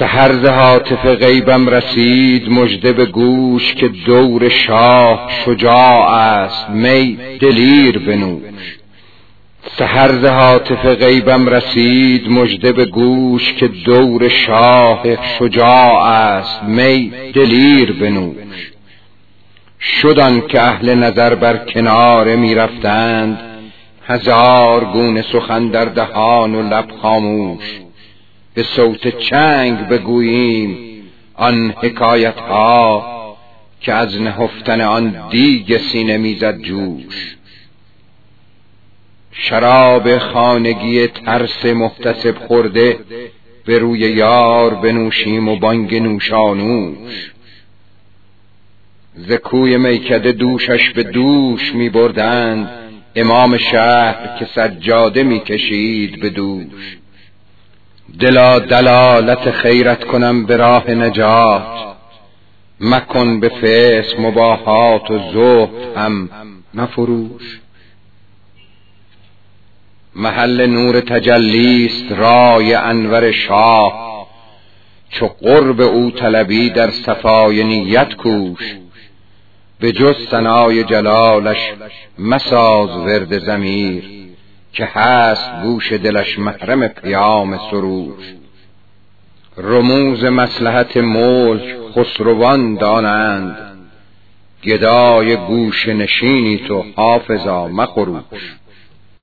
سهرز حاطف غیبم رسید مجده به گوش که دور شاه شجاع است می دلیر بنوش. سهرز حاطف غیبم رسید مجده به گوش که دور شاه شجاع است می دلیر بنوش. شدن که اهل نظر بر کنار می رفتند هزار گونه سخن در دهان و لب خاموش. به صوت چنگ بگوییم آن حکایت ها که از نهفتن آن دیگ سینه می‌زد جوش. شراب خانگی ترس محتسب خورده به روی یار بنوشیم و بانگ نوشانوش. زکوی میکده دوشش به دوش می بردند امام شهر که سجاده می کشید به دوش. دلا دلالت خیرت کنم به راه نجات. مکن به فیس مباهات و زهد هم مفروش. محل نور تجلیست رای انور شاه. چو قرب او طلبی در صفای نیت کوش. به جز سنای جلالش مساز ورد زمیر که هست گوش دلش محرم قیام سروش. رموز مسلحت ملک خسروان دانند گدای گوش نشینی تو حافظا مخروش.